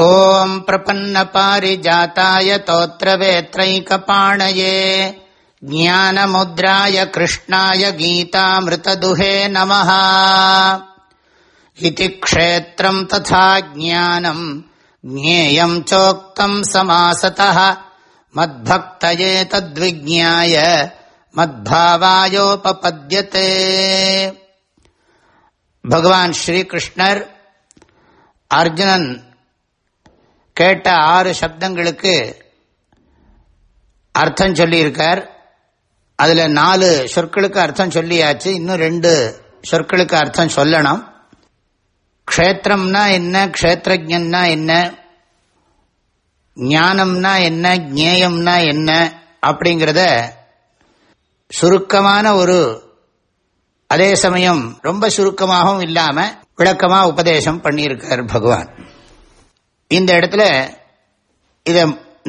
ॐ प्रपन्नपारिजाताय तोत्रवेत्रैकपाणये ज्ञानमुद्राय कृष्णाय गीतामृतदुहे नमः इति क्षेत्रम् तथा ज्ञानम् ज्ञेयम् चोक्तम् समासतः मद्भक्तये तद्विज्ञाय मद्भावायोपपद्यते भगवान् श्रीकृष्णर् அர்ஜுனன் கேட்ட ஆறு சப்தங்களுக்கு அர்த்தம் சொல்லியிருக்கார். அதில் நாலு சொற்களுக்கு அர்த்தம் சொல்லியாச்சு. இன்னும் ரெண்டு சொற்களுக்கு அர்த்தம் சொல்லணும். க்ஷேத்திரம்னா என்ன? க்ஷேத்திரஜன்னா என்ன? ஞானம்னா என்ன? ஜேயம்னா என்ன? அப்படிங்கிறத சுருக்கமான ஒரு அதே சமயம் ரொம்ப சுருக்கமாகவும் இல்லாமல் விளக்கமாக உபதேசம் பண்ணியிருக்கார் பகவான். இந்த இடத்துல இதை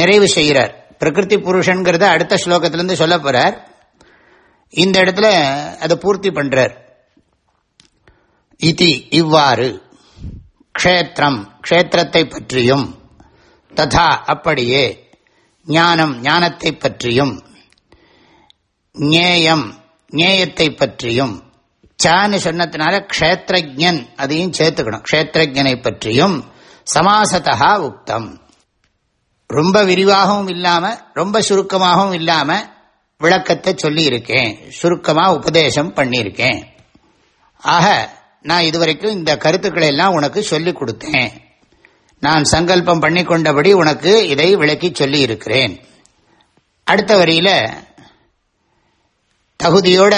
நிறைவு செய்கிறார். பிரகிருதி புருஷன்கிறத அடுத்த ஸ்லோகத்திலிருந்து சொல்ல போறார். இந்த இடத்துல அதை பூர்த்தி பண்றார். இதி இவ்வாறு க்ஷேத்திரம் க்ஷேத்திரத்தை பற்றியும் ததா அப்படியே ஞானம் ஞானத்தை பற்றியும் ஞேயம் ஞேயத்தை பற்றியும் சான்னு சொன்னதுனால க்ஷேத்திரஜன் அதையும் சேர்த்துக்கணும். க்ஷேத்திரஜனை பற்றியும் சமாசத்தா உக்தம். ரொம்ப விரிவாகவும் இல்லாம ரொம்ப சுருக்கமாகவும் இல்லாம விளக்கத்தை சொல்லியிருக்கேன். சுருக்கமாக உபதேசம் பண்ணியிருக்கேன். ஆக நான் இதுவரைக்கும் இந்த கருத்துக்களை எல்லாம் உனக்கு சொல்லிக் கொடுத்தேன். நான் சங்கல்பம் பண்ணி கொண்டபடி உனக்கு இதை விளக்கி சொல்லி இருக்கிறேன் அடுத்த வரியில தகுதியோட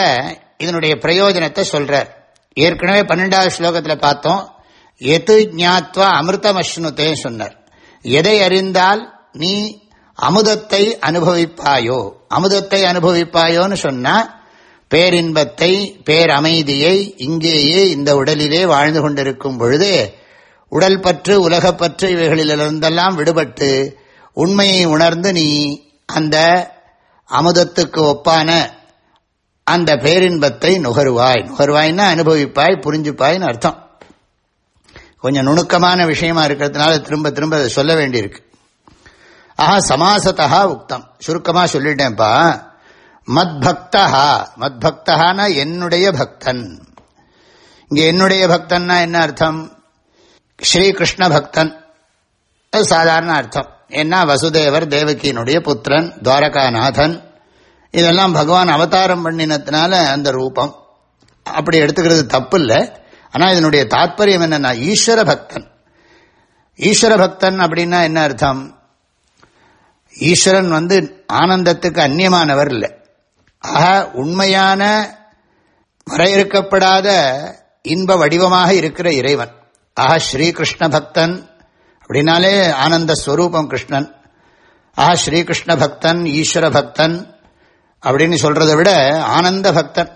இதனுடைய பிரயோஜனத்தை சொல்றார். ஏற்கனவே பன்னெண்டாவது ஸ்லோகத்தில் பார்த்தோம். எது ஞாத்வா அமிர்தமஷ்ணுத்தே சொன்னார். எதை அறிந்தால் நீ அமுதத்தை அனுபவிப்பாயோ? அமுதத்தை அனுபவிப்பாயோன்னு சொன்னா பேரின்பத்தை பேரமைதியை இங்கேயே இந்த உடலிலே வாழ்ந்து கொண்டிருக்கும் பொழுது உடல் பற்று உலகப்பற்று இவைகளிலிருந்தெல்லாம் விடுபட்டு உண்மையை உணர்ந்து நீ அந்த அமுதத்துக்கு ஒப்பான அந்த பேரின்பத்தை நுகருவாய். நுகர்வாய்னா அனுபவிப்பாய் புரிஞ்சுப்பாய்னு அர்த்தம். கொஞ்சம் நுணுக்கமான விஷயமா இருக்கிறதுனால திரும்ப திரும்ப அதை சொல்ல வேண்டியிருக்கு. ஆஹா சமாசத்தா உக்தம். சுருக்கமாக சொல்லிட்டேன்ப்பா. மத் பக்தா மத் என்னுடைய பக்தன். இங்கே என்னுடைய பக்தன்னா என்ன அர்த்தம்? ஸ்ரீகிருஷ்ண பக்தன். அது சாதாரண அர்த்தம். என்ன? வசுதேவர் தேவகியினுடைய புத்திரன் துவாரகாநாதன். இதெல்லாம் பகவான் அவதாரம் பண்ணினத்தினால அந்த ரூபம். அப்படி எடுத்துக்கிறது தப்பு இல்லை ஆனால் இதனுடைய தாத்பரியம் என்னன்னா ஈஸ்வர பக்தன் ஈஸ்வர பக்தன் அப்படின்னா என்ன அர்த்தம்? ஈஸ்வரன் வந்து ஆனந்தத்துக்கு அந்நியமானவர் இல்லை. ஆக உண்மையான வரையறுக்கப்படாத இன்ப வடிவமாக இருக்கிற இறைவன். ஆக ஸ்ரீகிருஷ்ண பக்தன் அப்படின்னாலே ஆனந்த ஸ்வரூபம் கிருஷ்ணன். ஆக ஸ்ரீகிருஷ்ண பக்தன் ஈஸ்வர பக்தன் அப்படின்னு சொல்றதை விட ஆனந்த பக்தன்.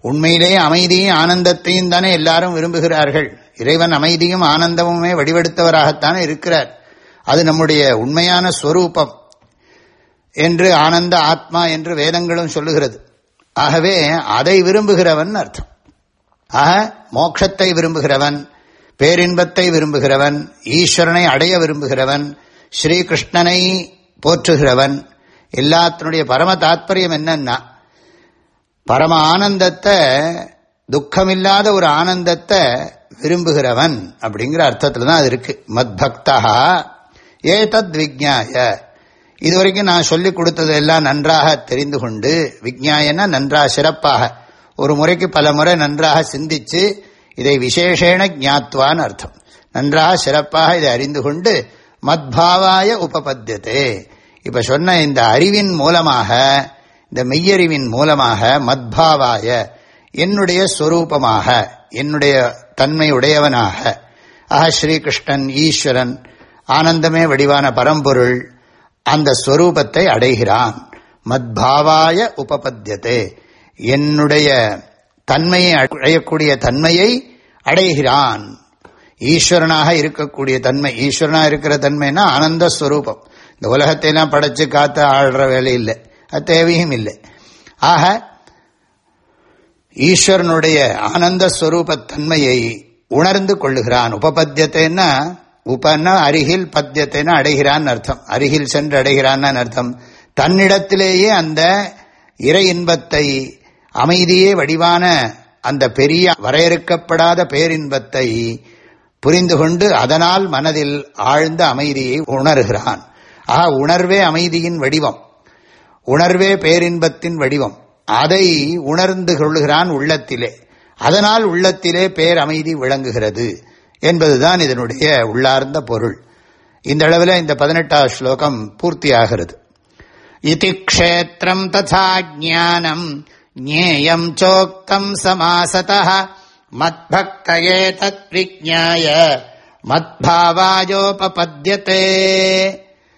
உண்மையிலேயே அமைதியும் ஆனந்தத்தையும் தானே எல்லாரும் விரும்புகிறார்கள். இறைவன் அமைதியும் ஆனந்தமுமே வடிவெடுத்தவராகத்தானே இருக்கிறார். அது நம்முடைய உண்மையான ஸ்வரூபம் என்று ஆனந்த ஆத்மா என்று வேதங்களும் சொல்லுகிறது. ஆகவே அதை விரும்புகிறவன் அர்த்தம். ஆக மோட்சத்தை விரும்புகிறவன் பேரின்பத்தை விரும்புகிறவன் ஈஸ்வரனை அடைய விரும்புகிறவன் ஸ்ரீகிருஷ்ணனை போற்றுகிறவன் எல்லாத்தினுடைய பரம தாத்பரியம் என்னன்னா பரம ஆனந்தத்தை துக்கமில்லாத ஒரு ஆனந்தத்தை விரும்புகிறவன் அப்படிங்கிற அர்த்தத்தில் தான் அது இருக்கு. மத் பக்தா ஏ தத் விஜாய இதுவரைக்கும் நான் சொல்லிக் கொடுத்தது எல்லாம் நன்றாக தெரிந்து கொண்டு விஜாயனா நன்றாக சிறப்பாக. ஒரு முறைக்கு பல முறை நன்றாக சிந்திச்சு இதை விசேஷேன ஜாத்வான்னு அர்த்தம். நன்றாக சிறப்பாக இதை அறிந்து கொண்டு மத்பாவாய உபபத்தியதே. இப்ப சொன்ன இந்த அறிவின் மூலமாக இந்த மெய்யறிவின் மூலமாக மத்பாவாய என்னுடைய ஸ்வரூபமாக என்னுடைய தன்மை உடையவனாக ஆஹ ஸ்ரீகிருஷ்ணன் ஈஸ்வரன் ஆனந்தமே வடிவான பரம்பொருள் அந்த ஸ்வரூபத்தை அடைகிறான். மத்பாவாய உபபத்தியதே. என்னுடைய தன்மையை அடையக்கூடிய தன்மையை அடைகிறான். ஈஸ்வரனாக இருக்கக்கூடிய தன்மை ஈஸ்வரனாக இருக்கிற தன்மைனா ஆனந்த ஸ்வரூபம் இந்த உலகத்தையெல்லாம் படைச்சு காத்து ஆடுற வேலை இல்லை. அது தேவையும் இல்லை. ஆக ஈஸ்வரனுடைய ஆனந்த ஸ்வரூபத்தன்மையை உணர்ந்து கொள்ளுகிறான். உபபத்தியத்தைன்னா உபன்னா அருகில் பத்தியத்தைன்னா அடைகிறான்னு அர்த்தம். அருகில் சென்று அடைகிறான்னு அர்த்தம். தன்னிடத்திலேயே அந்த இறை இன்பத்தை அமைதியே வடிவான அந்த பெரிய வரையறுக்கப்படாத பேரின்பத்தை புரிந்து கொண்டு அதனால் மனதில் ஆழ்ந்த அமைதியை உணர்கிறான். ஆக உணர்வே அமைதியின் வடிவம். உணர்வே பேரின்பத்தின் வடிவம். அதை உணர்ந்து கொள்கிறான் உள்ளத்திலே. அதனால் உள்ளத்திலே பேர் அமைதி விளங்குகிறது என்பதுதான் இதனுடைய உள்ளார்ந்த பொருள். இந்த அளவில் இந்த பதினெட்டாவது ஸ்லோகம் பூர்த்தியாகிறது. இது க்ஷேத்திரம் ததா ஜானம் ஞேயம் சோக்தம் சமாசத மத்பக்தயே தத் விஜாய மத்பாவாயோபபத்தியதே